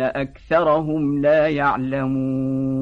ولكن أكثرهم لا يعلمون